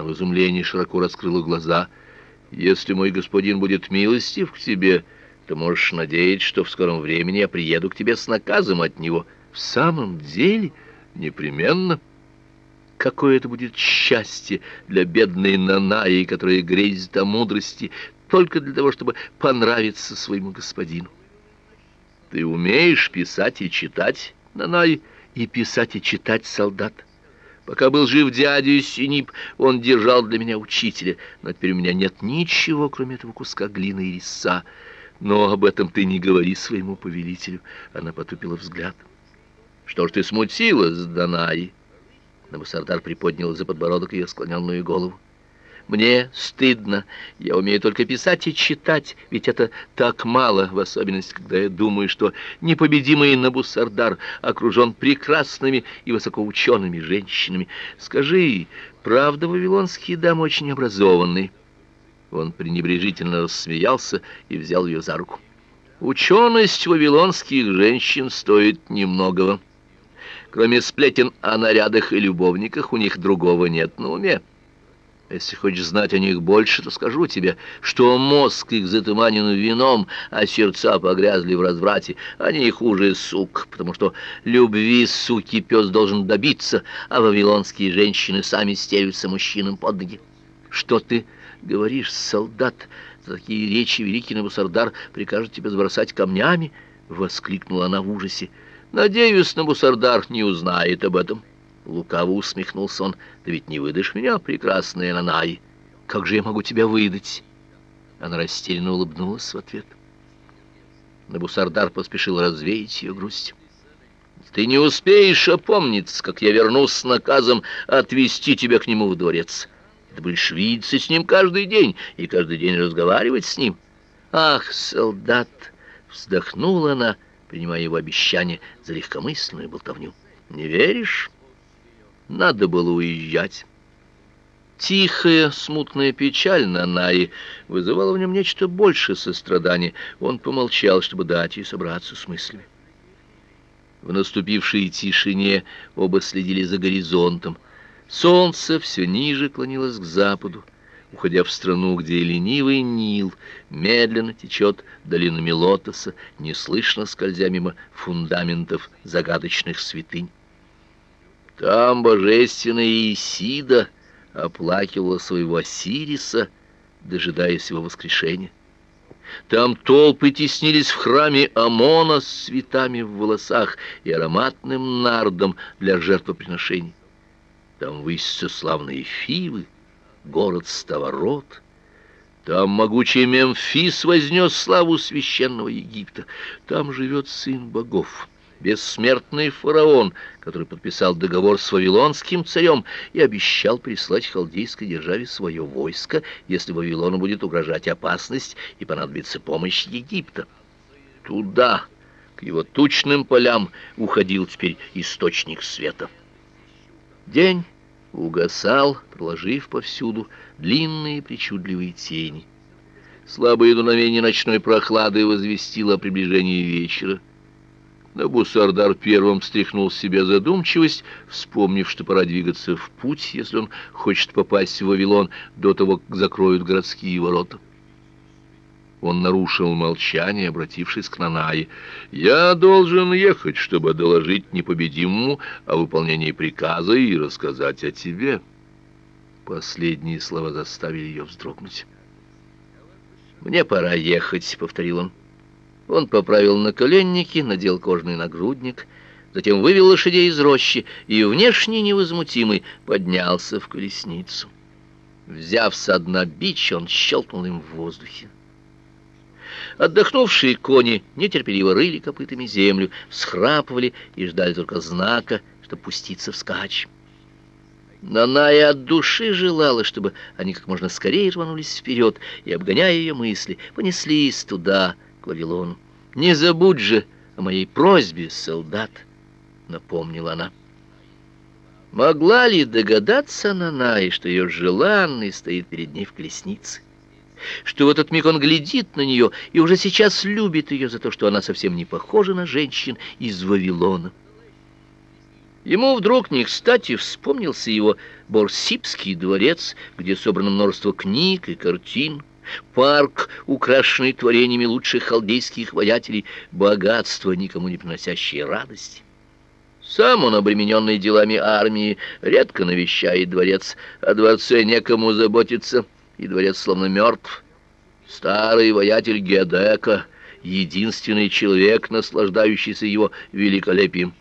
Она в изумлении широко раскрыла глаза. «Если мой господин будет милостив к тебе, то можешь надеяться, что в скором времени я приеду к тебе с наказом от него. В самом деле, непременно». Какое это будет счастье для бедной Нанаи, которая грезит о мудрости только для того, чтобы понравиться своему господину. Ты умеешь писать и читать, Нанай, и писать и читать, солдат. Пока был жив дядя Синип, он держал для меня учителя, но теперь у меня нет ничего, кроме этого куска глины и риса. Но об этом ты не говори своему повелителю. Она потупила взгляд. Что ж ты смутилась, Данаи? Набусардар приподнял за подбородок ее склоненную голову. Мне стыдно. Я умею только писать и читать, ведь это так мало, в особенности, когда я думаю, что непобедимый Набусардар окружен прекрасными и высокоучеными женщинами. Скажи, правда, вавилонские дамы очень образованные?» Он пренебрежительно рассмеялся и взял ее за руку. «Ученость вавилонских женщин стоит немногого». Кроме сплетен о нарядах и любовниках, у них другого нет на уме. Если хочешь знать о них больше, то скажу тебе, что мозг их затуманен вином, а сердца погрязли в разврате. Они хуже сук, потому что любви суки пес должен добиться, а вавилонские женщины сами стелются мужчинам под ноги. Что ты говоришь, солдат? За такие речи великий Набусардар прикажет тебе сбросать камнями? — воскликнула она в ужасе. Надеюсь, Набусардар не узнает об этом. Лукаво усмехнулся он. Да ведь не выдашь меня, прекрасная Нанай. Как же я могу тебя выдать? Она растерянно улыбнулась в ответ. Набусардар поспешил развеять ее грусть. Ты не успеешь опомниться, как я вернусь с наказом отвезти тебя к нему в дворец. Ты будешь видеться с ним каждый день и каждый день разговаривать с ним. Ах, солдат! Вздохнула она, — принимая его обещание за легкомысленную болтовню. «Не веришь? Надо было уезжать». Тихая, смутная печаль на Наи вызывала в нем нечто большее сострадания. Он помолчал, чтобы дать ей собраться с мыслями. В наступившей тишине оба следили за горизонтом. Солнце все ниже клонилось к западу уходя в страну, где ленивый Нил медленно течет долинами лотоса, неслышно скользя мимо фундаментов загадочных святынь. Там божественная Исида оплакивала своего Осириса, дожидаясь его воскрешения. Там толпы теснились в храме Амона с цветами в волосах и ароматным нардом для жертвоприношений. Там высятся славные фивы, город Ставрот. Там могучий Мемфис вознес славу священного Египта. Там живет сын богов, бессмертный фараон, который подписал договор с вавилонским царем и обещал прислать халдейской державе свое войско, если Вавилону будет угрожать опасность и понадобится помощь Египта. Туда, к его тучным полям, уходил теперь источник света. День угасал, проложив повсюду длинные причудливые тени. Слабое дуновение ночной прохлады возвестило о приближении вечера. Набусардар первым встряхнул себя задумчивость, вспомнив, что пора двигаться в путь, если он хочет попасть в Вавилон до того, как закроют городские ворота. Он нарушил молчание, обратившись к Нанае. «Я должен ехать, чтобы доложить непобедимому о выполнении приказа и рассказать о тебе». Последние слова заставили ее вздрогнуть. «Мне пора ехать», — повторил он. Он поправил наколенники, надел кожаный нагрудник, затем вывел лошадей из рощи и, внешне невозмутимый, поднялся в колесницу. Взяв со дна бич, он щелкнул им в воздухе. Отдохнувшие кони нетерпеливо рыли копытами землю, схрапывали и ждали только знака, чтобы пуститься вскачь. Наная от души желала, чтобы они как можно скорее рванулись вперед и, обгоняя ее мысли, понеслись туда, к Вавилону. «Не забудь же о моей просьбе, солдат!» — напомнила она. Могла ли догадаться Наная, что ее желанный стоит перед ней в колеснице? что в этот миг он глядит на нее и уже сейчас любит ее за то, что она совсем не похожа на женщин из Вавилона. Ему вдруг не кстати вспомнился его Борсипский дворец, где собрано множество книг и картин, парк, украшенный творениями лучших халдейских воятелей, богатство, никому не приносящее радости. Сам он, обремененный делами армии, редко навещает дворец, о дворце некому заботиться, и дворец словно мертв. Старый воятель Гедека, единственный человек, наслаждающийся его великолепием.